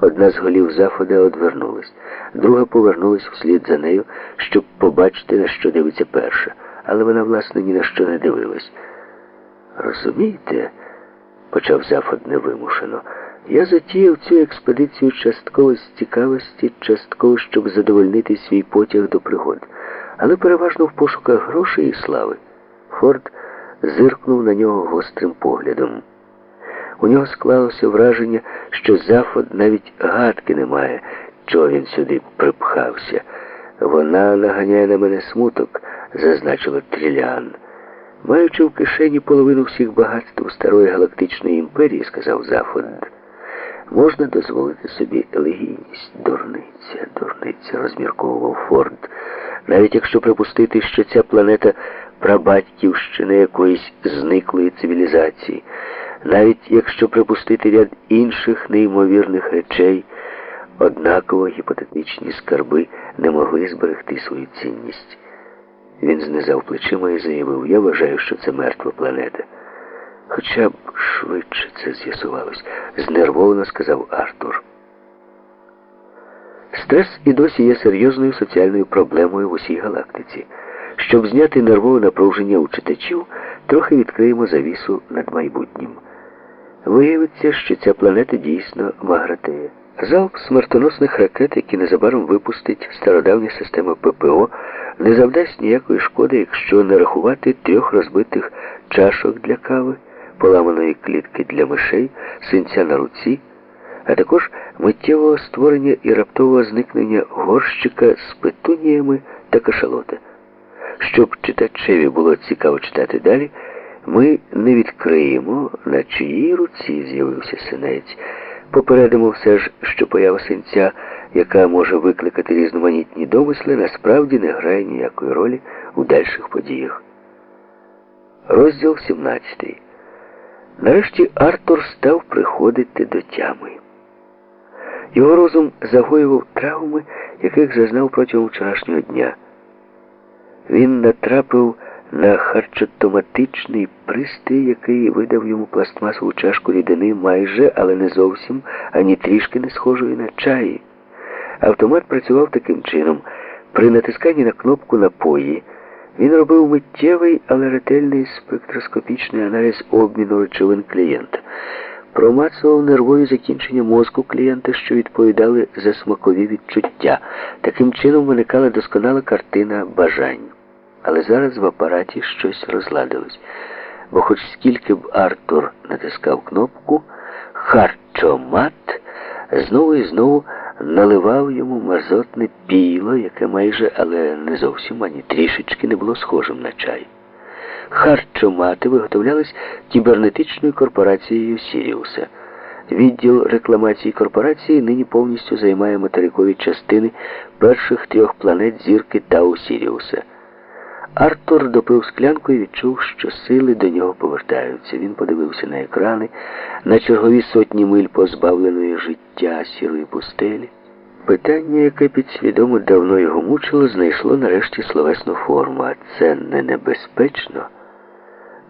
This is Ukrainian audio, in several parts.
Одна з голів захода одвернулась, друга повернулась вслід за нею, щоб побачити, на що дивиться перша. Але вона, власне, ні на що не дивилась. Розумієте, почав Зафод невимушено, я затіяв цю експедицію частково з цікавості, частково, щоб задовольнити свій потяг до пригод, але переважно в пошуках грошей і слави. Форд зиркнув на нього гострим поглядом. У нього склалося враження, що Зафод навіть гадки не має, чого він сюди припхався. Вона наганяє на мене смуток, зазначила Трілян. Маючи в кишені половину всіх багатств старої галактичної імперії, сказав Зафод, можна дозволити собі елегійність. Дурниця, дурниця, розмірковував Форд. Навіть якщо припустити, що ця планета прабатьківщина якоїсь зниклої цивілізації, навіть якщо припустити ряд інших неймовірних речей, однаково гіпотетичні скарби не могли зберегти свою цінність. Він знизав плечима і заявив, я вважаю, що це мертва планета. Хоча б швидше це з'ясувалось, знервовано сказав Артур. Стрес і досі є серйозною соціальною проблемою в усій галактиці. Щоб зняти нервове напруження у читачів, трохи відкриємо завісу над майбутнім. Виявиться, що ця планета дійсно Магратея. Залп смертоносних ракет, які незабаром випустить стародавня система ППО, не завдасть ніякої шкоди, якщо не рахувати трьох розбитих чашок для кави, поламаної клітки для мишей, синця на руці, а також миттєвого створення і раптового зникнення горщика з петуніями та кашалота. Щоб читачеві було цікаво читати далі, ми не відкриємо, на чиїй руці з'явився синець. Попередимо все ж, що поява синця, яка може викликати різноманітні домисли, насправді не грає ніякої ролі у дальших подіях. Розділ 17. Нарешті Артур став приходити до тями. Його розум загоював травми, яких зазнав протягом вчорашнього дня. Він натрапив на харчотоматичний пристрій, який видав йому пластмасову чашку рідини майже, але не зовсім, ані трішки не схожої на чаї. Автомат працював таким чином. При натисканні на кнопку напої він робив миттєвий, але ретельний спектроскопічний аналіз обміну речовин клієнта. Промацував нервові закінчення мозку клієнта, що відповідали за смакові відчуття. Таким чином виникала досконала картина бажань. Але зараз в апараті щось розладилось. Бо хоч скільки б Артур натискав кнопку, харчомат знову і знову наливав йому мазотне піло, яке майже, але не зовсім ані трішечки не було схожим на чай. Харчомати виготовлялись кібернетичною корпорацією Сіріуса. Відділ рекламації корпорації нині повністю займає материкові частини перших трьох планет зірки Тау Сіріуса. Артур допив склянку і відчув, що сили до нього повертаються. Він подивився на екрани, на чергові сотні миль позбавленої життя сірої пустелі. Питання, яке підсвідомо давно його мучило, знайшло нарешті словесну форму, а це не небезпечно.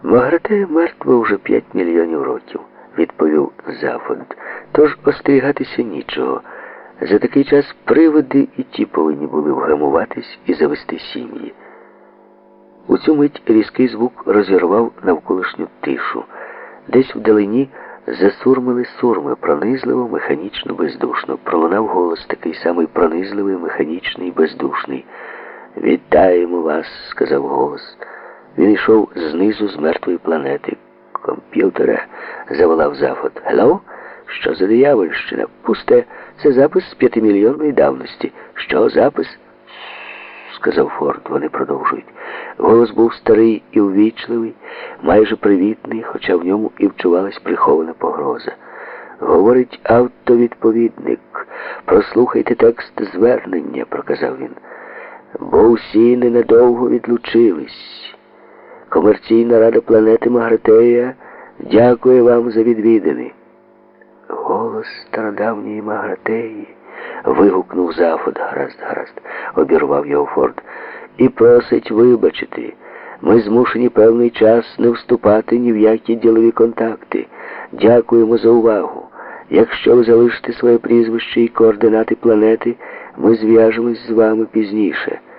Магратея мертва вже п'ять мільйонів років, відповів Зафонд. Тож остерігатися нічого. За такий час приводи і ті повинні були вгамуватись і завести сім'ї. У цю мить різкий звук розірвав навколишню тишу. Десь вдалині засурмили сурми, пронизливо, механічно, бездушно. Пролунав голос такий самий пронизливий, механічний, бездушний. Вітаємо вас, сказав голос. Він йшов знизу з мертвої планети. Комп'ютере, заволав Зафот. Гело? Що за диявольщина? Пусте. Це запис з п'ятимільйонної давності. Що запис? Сказав Форд, вони продовжують. Голос був старий і увічливий, майже привітний, хоча в ньому і вчувалась прихована погроза. Говорить автовідповідник. Прослухайте текст звернення, проказав він. Бо усі ненадовго відлучились. Комерційна рада планети Магратея дякує вам за відвідини. Голос стародавньої Магратеї. Вигукнув Зафод. гаразд, гаразд, обірвав його Форд. І просить вибачити. Ми змушені певний час не вступати ні в які ділові контакти. Дякуємо за увагу. Якщо ви залишите своє прізвище і координати планети, ми зв'яжемось з вами пізніше.